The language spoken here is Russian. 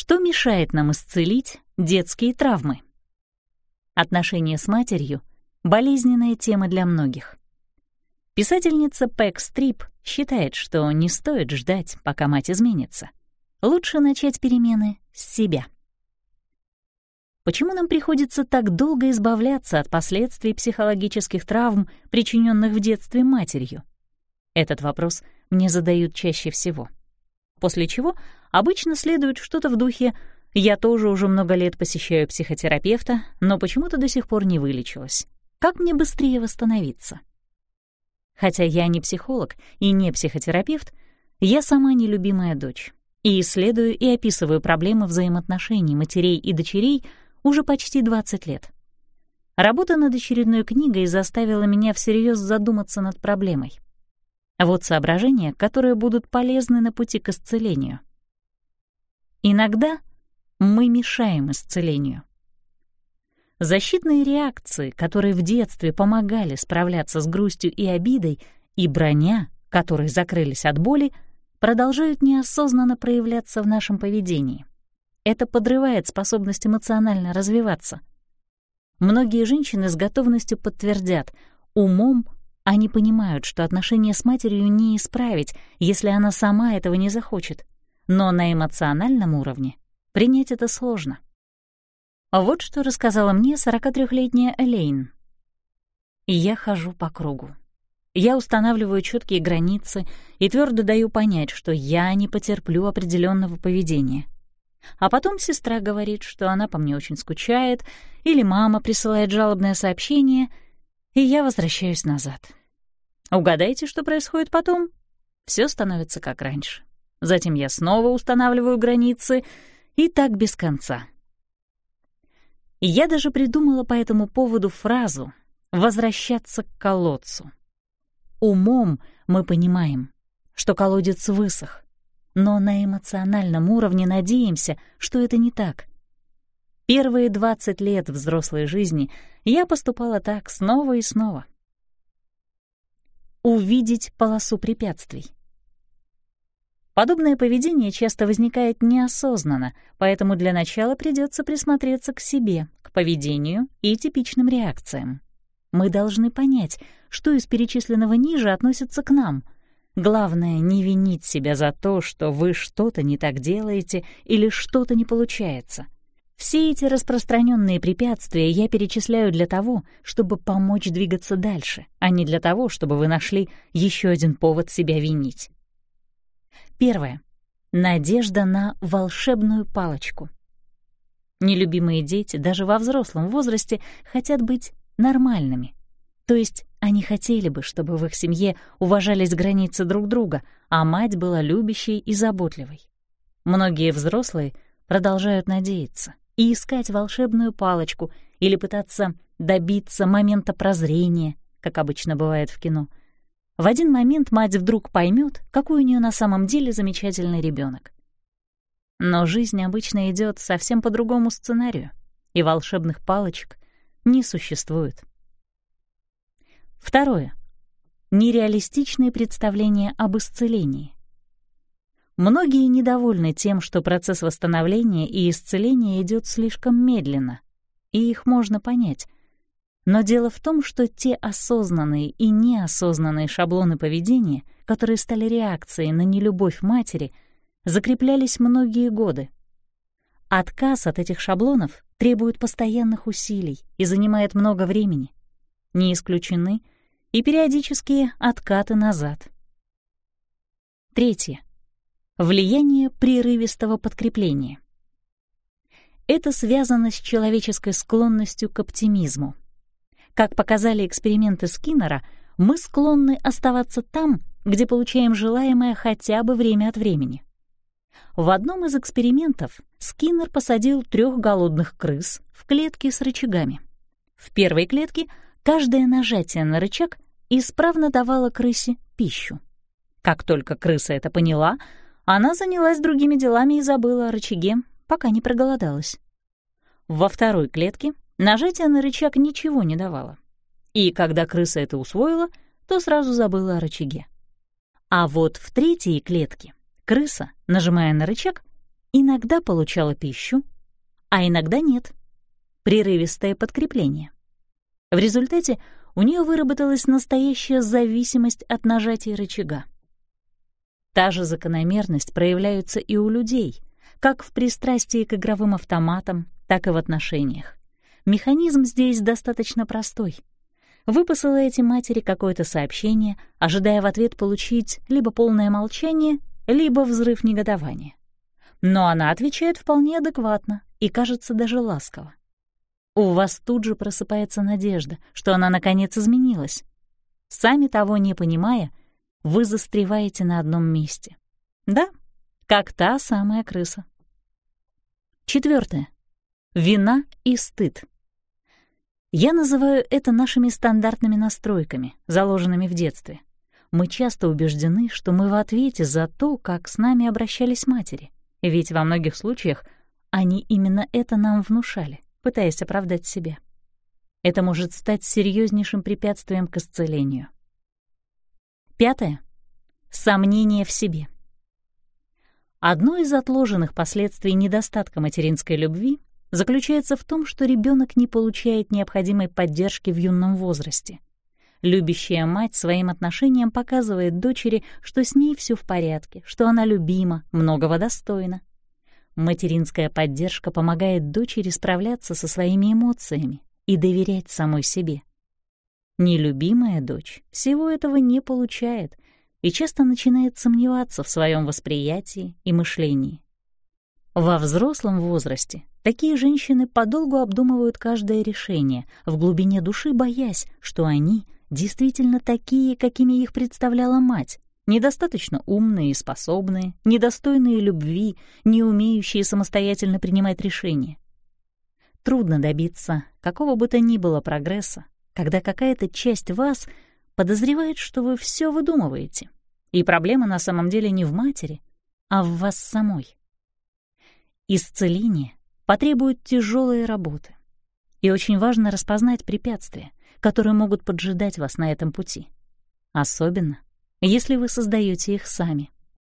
Что мешает нам исцелить детские травмы? Отношения с матерью — болезненная тема для многих. Писательница Пэк Стрип считает, что не стоит ждать, пока мать изменится. Лучше начать перемены с себя. Почему нам приходится так долго избавляться от последствий психологических травм, причиненных в детстве матерью? Этот вопрос мне задают чаще всего. После чего обычно следует что-то в духе «я тоже уже много лет посещаю психотерапевта, но почему-то до сих пор не вылечилась. Как мне быстрее восстановиться?» Хотя я не психолог и не психотерапевт, я сама нелюбимая дочь и исследую и описываю проблемы взаимоотношений матерей и дочерей уже почти 20 лет. Работа над очередной книгой заставила меня всерьез задуматься над проблемой. Вот соображения, которые будут полезны на пути к исцелению. Иногда мы мешаем исцелению. Защитные реакции, которые в детстве помогали справляться с грустью и обидой, и броня, которые закрылись от боли, продолжают неосознанно проявляться в нашем поведении. Это подрывает способность эмоционально развиваться. Многие женщины с готовностью подтвердят, умом они понимают, что отношения с матерью не исправить, если она сама этого не захочет. Но на эмоциональном уровне принять это сложно. А вот что рассказала мне 43-летняя Элейн. Я хожу по кругу. Я устанавливаю четкие границы и твердо даю понять, что я не потерплю определенного поведения. А потом сестра говорит, что она по мне очень скучает, или мама присылает жалобное сообщение, и я возвращаюсь назад. Угадайте, что происходит потом? Все становится как раньше. Затем я снова устанавливаю границы, и так без конца. Я даже придумала по этому поводу фразу «возвращаться к колодцу». Умом мы понимаем, что колодец высох, но на эмоциональном уровне надеемся, что это не так. Первые 20 лет взрослой жизни я поступала так снова и снова. Увидеть полосу препятствий. Подобное поведение часто возникает неосознанно, поэтому для начала придется присмотреться к себе, к поведению и типичным реакциям. Мы должны понять, что из перечисленного ниже относится к нам. Главное — не винить себя за то, что вы что-то не так делаете или что-то не получается. Все эти распространенные препятствия я перечисляю для того, чтобы помочь двигаться дальше, а не для того, чтобы вы нашли еще один повод себя винить. Первое. Надежда на волшебную палочку. Нелюбимые дети даже во взрослом возрасте хотят быть нормальными. То есть они хотели бы, чтобы в их семье уважались границы друг друга, а мать была любящей и заботливой. Многие взрослые продолжают надеяться и искать волшебную палочку или пытаться добиться момента прозрения, как обычно бывает в кино — в один момент мать вдруг поймет, какой у нее на самом деле замечательный ребенок. Но жизнь обычно идет совсем по другому сценарию, и волшебных палочек не существует. Второе. Нереалистичные представления об исцелении. Многие недовольны тем, что процесс восстановления и исцеления идет слишком медленно, и их можно понять. Но дело в том, что те осознанные и неосознанные шаблоны поведения, которые стали реакцией на нелюбовь матери, закреплялись многие годы. Отказ от этих шаблонов требует постоянных усилий и занимает много времени. Не исключены и периодические откаты назад. Третье. Влияние прерывистого подкрепления. Это связано с человеческой склонностью к оптимизму — как показали эксперименты Скиннера, мы склонны оставаться там, где получаем желаемое хотя бы время от времени. В одном из экспериментов Скиннер посадил трех голодных крыс в клетки с рычагами. В первой клетке каждое нажатие на рычаг исправно давало крысе пищу. Как только крыса это поняла, она занялась другими делами и забыла о рычаге, пока не проголодалась. Во второй клетке Нажатие на рычаг ничего не давало. И когда крыса это усвоила, то сразу забыла о рычаге. А вот в третьей клетке крыса, нажимая на рычаг, иногда получала пищу, а иногда нет. Прерывистое подкрепление. В результате у нее выработалась настоящая зависимость от нажатия рычага. Та же закономерность проявляется и у людей, как в пристрастии к игровым автоматам, так и в отношениях. Механизм здесь достаточно простой. Вы посылаете матери какое-то сообщение, ожидая в ответ получить либо полное молчание, либо взрыв негодования. Но она отвечает вполне адекватно и кажется даже ласково. У вас тут же просыпается надежда, что она наконец изменилась. Сами того не понимая, вы застреваете на одном месте. Да, как та самая крыса. Четвертое. Вина и стыд. Я называю это нашими стандартными настройками, заложенными в детстве. Мы часто убеждены, что мы в ответе за то, как с нами обращались матери, ведь во многих случаях они именно это нам внушали, пытаясь оправдать себя. Это может стать серьезнейшим препятствием к исцелению. Пятое. Сомнение в себе. Одно из отложенных последствий недостатка материнской любви заключается в том, что ребенок не получает необходимой поддержки в юном возрасте. Любящая мать своим отношением показывает дочери, что с ней все в порядке, что она любима, многого достойна. Материнская поддержка помогает дочери справляться со своими эмоциями и доверять самой себе. Нелюбимая дочь всего этого не получает и часто начинает сомневаться в своем восприятии и мышлении. Во взрослом возрасте такие женщины подолгу обдумывают каждое решение, в глубине души боясь, что они действительно такие, какими их представляла мать, недостаточно умные и способные, недостойные любви, не умеющие самостоятельно принимать решения. Трудно добиться какого бы то ни было прогресса, когда какая-то часть вас подозревает, что вы все выдумываете, и проблема на самом деле не в матери, а в вас самой. Исцеление потребует тяжелой работы. И очень важно распознать препятствия, которые могут поджидать вас на этом пути. Особенно, если вы создаете их сами.